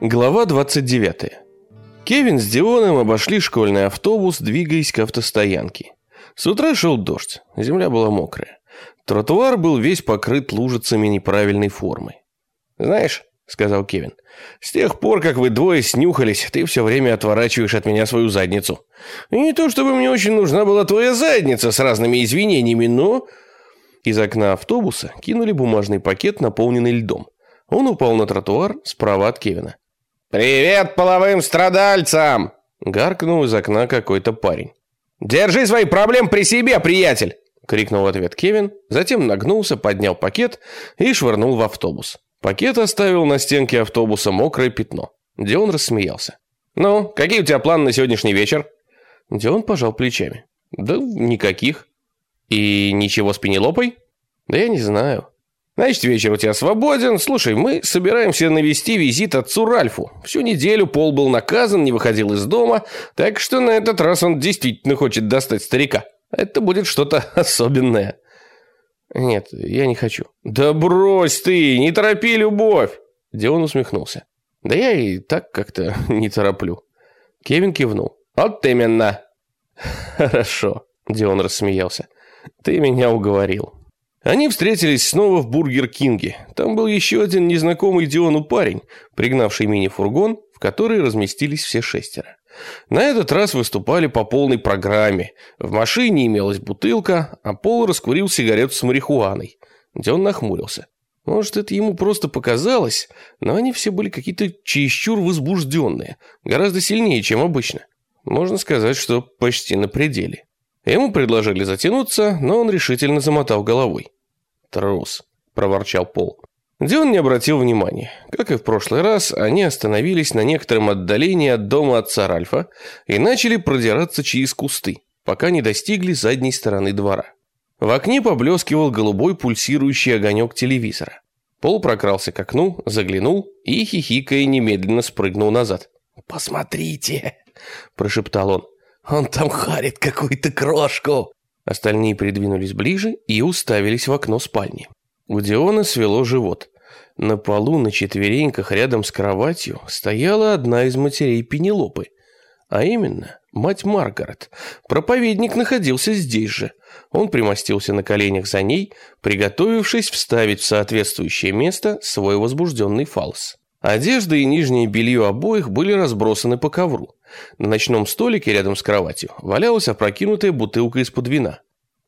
Глава 29. Кевин с Дионом обошли школьный автобус, двигаясь к автостоянке. С утра шел дождь, земля была мокрая. Тротуар был весь покрыт лужицами неправильной формы. «Знаешь», — сказал Кевин, — «с тех пор, как вы двое снюхались, ты все время отворачиваешь от меня свою задницу. И не то, чтобы мне очень нужна была твоя задница с разными извинениями, но...» Из окна автобуса кинули бумажный пакет, наполненный льдом. Он упал на тротуар справа от Кевина. «Привет половым страдальцам!» Гаркнул из окна какой-то парень. «Держи свои проблемы при себе, приятель!» Крикнул в ответ Кевин, затем нагнулся, поднял пакет и швырнул в автобус. Пакет оставил на стенке автобуса мокрое пятно. Дион рассмеялся. «Ну, какие у тебя планы на сегодняшний вечер?» Дион пожал плечами. «Да никаких. И ничего с Пенелопой?» «Да я не знаю. Значит, вечер у тебя свободен. Слушай, мы собираемся навести визит отцу Ральфу. Всю неделю Пол был наказан, не выходил из дома, так что на этот раз он действительно хочет достать старика. Это будет что-то особенное. Нет, я не хочу. Да брось ты, не торопи любовь. Дион усмехнулся. Да я и так как-то не тороплю. Кевин кивнул. Вот именно. Хорошо, Дион рассмеялся. Ты меня уговорил. Они встретились снова в Бургер Кинге. Там был еще один незнакомый Диону парень, пригнавший мини-фургон, в который разместились все шестеро. На этот раз выступали по полной программе. В машине имелась бутылка, а Пол раскурил сигарету с марихуаной. Дион нахмурился. Может, это ему просто показалось, но они все были какие-то чересчур возбужденные, гораздо сильнее, чем обычно. Можно сказать, что почти на пределе. Ему предложили затянуться, но он решительно замотал головой. «Трус», – проворчал Пол. Дион не обратил внимания. Как и в прошлый раз, они остановились на некотором отдалении от дома отца Ральфа и начали продираться через кусты, пока не достигли задней стороны двора. В окне поблескивал голубой пульсирующий огонек телевизора. Пол прокрался к окну, заглянул и, хихикая, немедленно спрыгнул назад. «Посмотрите!» – прошептал он. «Он там харит какую-то крошку!» Остальные придвинулись ближе и уставились в окно спальни. У Диона свело живот. На полу на четвереньках рядом с кроватью стояла одна из матерей Пенелопы, а именно мать Маргарет. Проповедник находился здесь же. Он примостился на коленях за ней, приготовившись вставить в соответствующее место свой возбужденный фалс. Одежда и нижнее белье обоих были разбросаны по ковру. На ночном столике рядом с кроватью валялась опрокинутая бутылка из-под вина.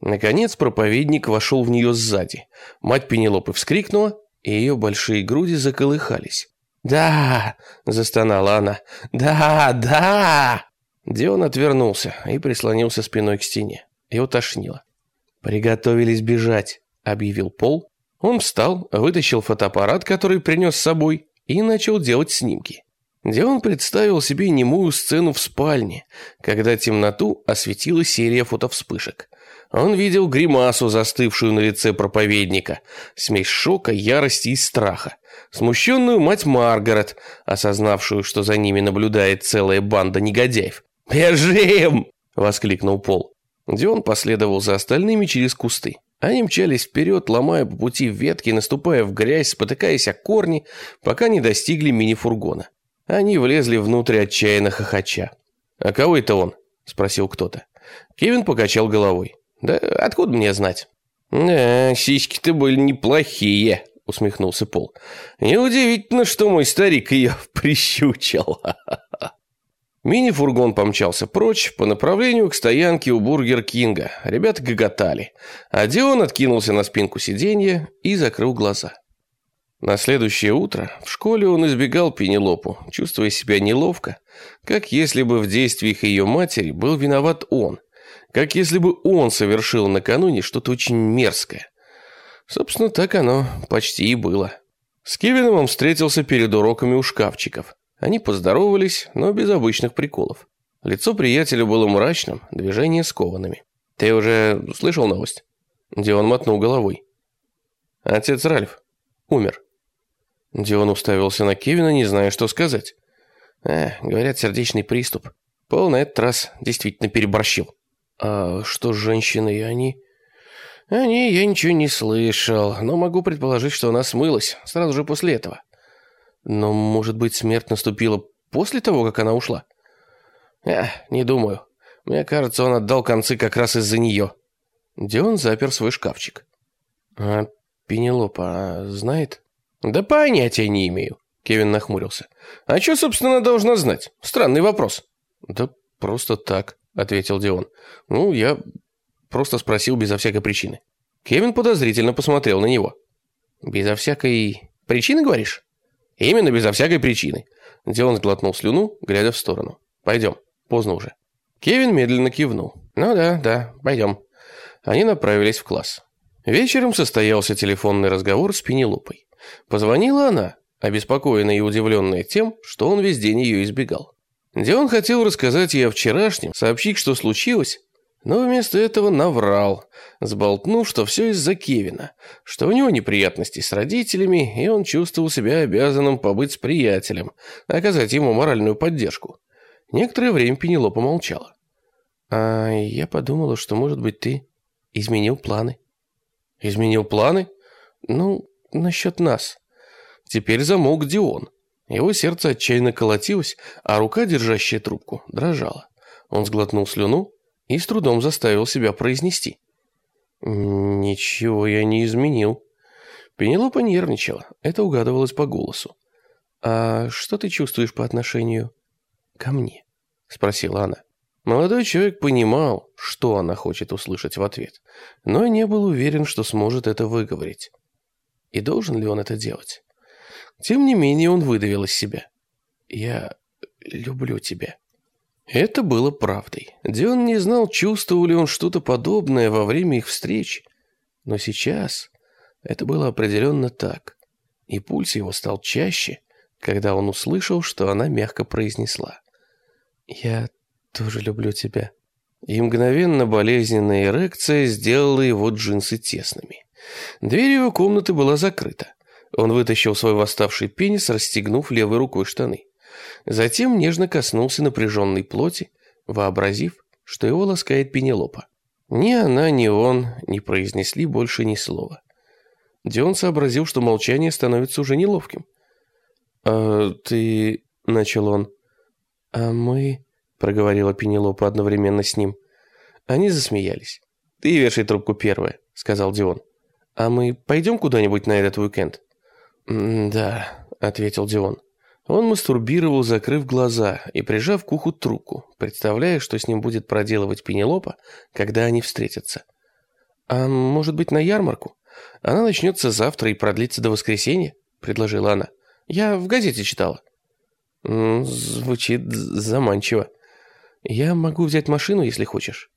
Наконец проповедник вошел в нее сзади. Мать Пенелопы вскрикнула, и ее большие груди заколыхались. «Да!» – застонала она. «Да! Да!» Дион отвернулся и прислонился спиной к стене. Его тошнило. «Приготовились бежать», – объявил Пол. Он встал, вытащил фотоаппарат, который принес с собой, и начал делать снимки. Дион представил себе немую сцену в спальне, когда темноту осветила серия фотовспышек. Он видел гримасу, застывшую на лице проповедника, смесь шока, ярости и страха, смущенную мать Маргарет, осознавшую, что за ними наблюдает целая банда негодяев. «Бежим!» – воскликнул Пол. Дион последовал за остальными через кусты. Они мчались вперед, ломая по пути ветки, наступая в грязь, спотыкаясь о корни, пока не достигли мини-фургона. Они влезли внутрь отчаянно хохоча. «А кого это он?» – спросил кто-то. Кевин покачал головой. «Да откуда мне знать?» «Да, сиськи-то были неплохие», — усмехнулся Пол. «Неудивительно, что мой старик ее прищучил». Мини-фургон помчался прочь по направлению к стоянке у Бургер Кинга. Ребята гоготали. А Дион откинулся на спинку сиденья и закрыл глаза. На следующее утро в школе он избегал Пенелопу, чувствуя себя неловко, как если бы в действиях ее матери был виноват он, как если бы он совершил накануне что-то очень мерзкое. Собственно, так оно почти и было. С Кевином он встретился перед уроками у шкафчиков. Они поздоровались, но без обычных приколов. Лицо приятеля было мрачным, движения скованными. «Ты уже слышал новость?» Дион мотнул головой. «Отец Ральф умер». Дион уставился на Кевина, не зная, что сказать. «Э, говорят, сердечный приступ. Пол на этот раз действительно переборщил». «А что с женщиной, они?» «Они, я ничего не слышал, но могу предположить, что она смылась сразу же после этого». Но, может быть, смерть наступила после того, как она ушла? Эх, не думаю. Мне кажется, он отдал концы как раз из-за нее. Дион запер свой шкафчик. А Пенелопа знает? Да понятия не имею. Кевин нахмурился. А что, собственно, должна знать? Странный вопрос. Да просто так, ответил Дион. Ну, я просто спросил безо всякой причины. Кевин подозрительно посмотрел на него. Безо всякой причины, говоришь? Именно безо всякой причины. Дион сглотнул слюну, глядя в сторону. Пойдем, поздно уже. Кевин медленно кивнул. Ну да, да, пойдем. Они направились в класс. Вечером состоялся телефонный разговор с Пенелопой. Позвонила она, обеспокоенная и удивленная тем, что он весь день ее избегал. Дион хотел рассказать ей о вчерашнем, сообщить, что случилось, но вместо этого наврал, сболтнув, что все из-за Кевина, что у него неприятности с родителями, и он чувствовал себя обязанным побыть с приятелем, оказать ему моральную поддержку. Некоторое время Пенелопа молчала. «А я подумала, что, может быть, ты изменил планы». «Изменил планы?» «Ну, насчет нас». Теперь замолк Дион. Его сердце отчаянно колотилось, а рука, держащая трубку, дрожала. Он сглотнул слюну, и с трудом заставил себя произнести. «Ничего я не изменил». Пенелопа нервничала, это угадывалось по голосу. «А что ты чувствуешь по отношению ко мне?» — спросила она. Молодой человек понимал, что она хочет услышать в ответ, но не был уверен, что сможет это выговорить. И должен ли он это делать? Тем не менее он выдавил из себя. «Я люблю тебя». Это было правдой. Дион не знал, чувствовал ли он что-то подобное во время их встреч. Но сейчас это было определенно так. И пульс его стал чаще, когда он услышал, что она мягко произнесла. «Я тоже люблю тебя». И мгновенно болезненная эрекция сделала его джинсы тесными. Дверь его комнаты была закрыта. Он вытащил свой восставший пенис, расстегнув левой рукой штаны. Затем нежно коснулся напряженной плоти, вообразив, что его ласкает Пенелопа. Ни она, ни он не произнесли больше ни слова. Дион сообразил, что молчание становится уже неловким. «А ты...» — начал он. «А мы...» — проговорила Пенелопа одновременно с ним. Они засмеялись. «Ты вешай трубку первая», — сказал Дион. «А мы пойдем куда-нибудь на этот уикенд?» «Да», — ответил Дион. Он мастурбировал, закрыв глаза и прижав к уху трубку, представляя, что с ним будет проделывать Пенелопа, когда они встретятся. «А может быть, на ярмарку? Она начнется завтра и продлится до воскресенья?» — предложила она. «Я в газете читала». «Звучит заманчиво. Я могу взять машину, если хочешь».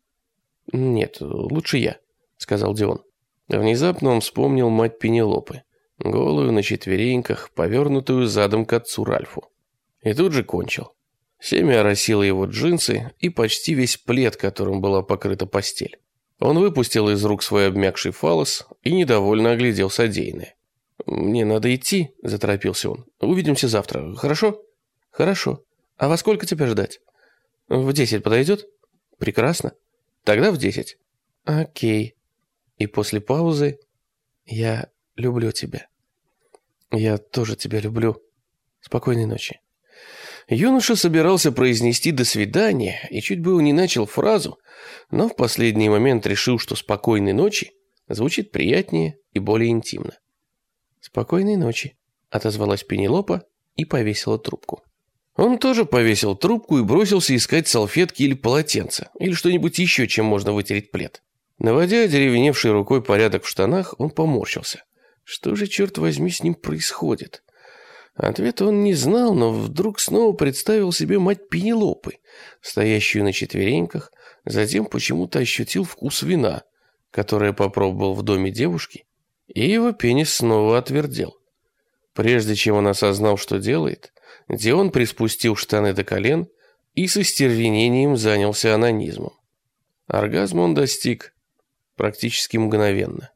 «Нет, лучше я», — сказал Дион. Внезапно он вспомнил мать Пенелопы голую на четвереньках, повернутую задом к отцу Ральфу. И тут же кончил. Семя оросило его джинсы и почти весь плед, которым была покрыта постель. Он выпустил из рук свой обмякший фалос и недовольно оглядел содеянное. «Мне надо идти», — заторопился он. «Увидимся завтра, хорошо?» «Хорошо. А во сколько тебя ждать?» «В десять подойдет?» «Прекрасно. Тогда в десять». «Окей». И после паузы «Я люблю тебя». «Я тоже тебя люблю. Спокойной ночи». Юноша собирался произнести «до свидания» и чуть было не начал фразу, но в последний момент решил, что «спокойной ночи» звучит приятнее и более интимно. «Спокойной ночи», — отозвалась Пенелопа и повесила трубку. Он тоже повесил трубку и бросился искать салфетки или полотенца, или что-нибудь еще, чем можно вытереть плед. Наводя деревеневшей рукой порядок в штанах, он поморщился. Что же, черт возьми, с ним происходит? Ответа он не знал, но вдруг снова представил себе мать Пенелопы, стоящую на четвереньках, затем почему-то ощутил вкус вина, которое попробовал в доме девушки, и его пенис снова отвердел. Прежде чем он осознал, что делает, Дион приспустил штаны до колен и со стервенением занялся анонизмом. Оргазм он достиг практически мгновенно.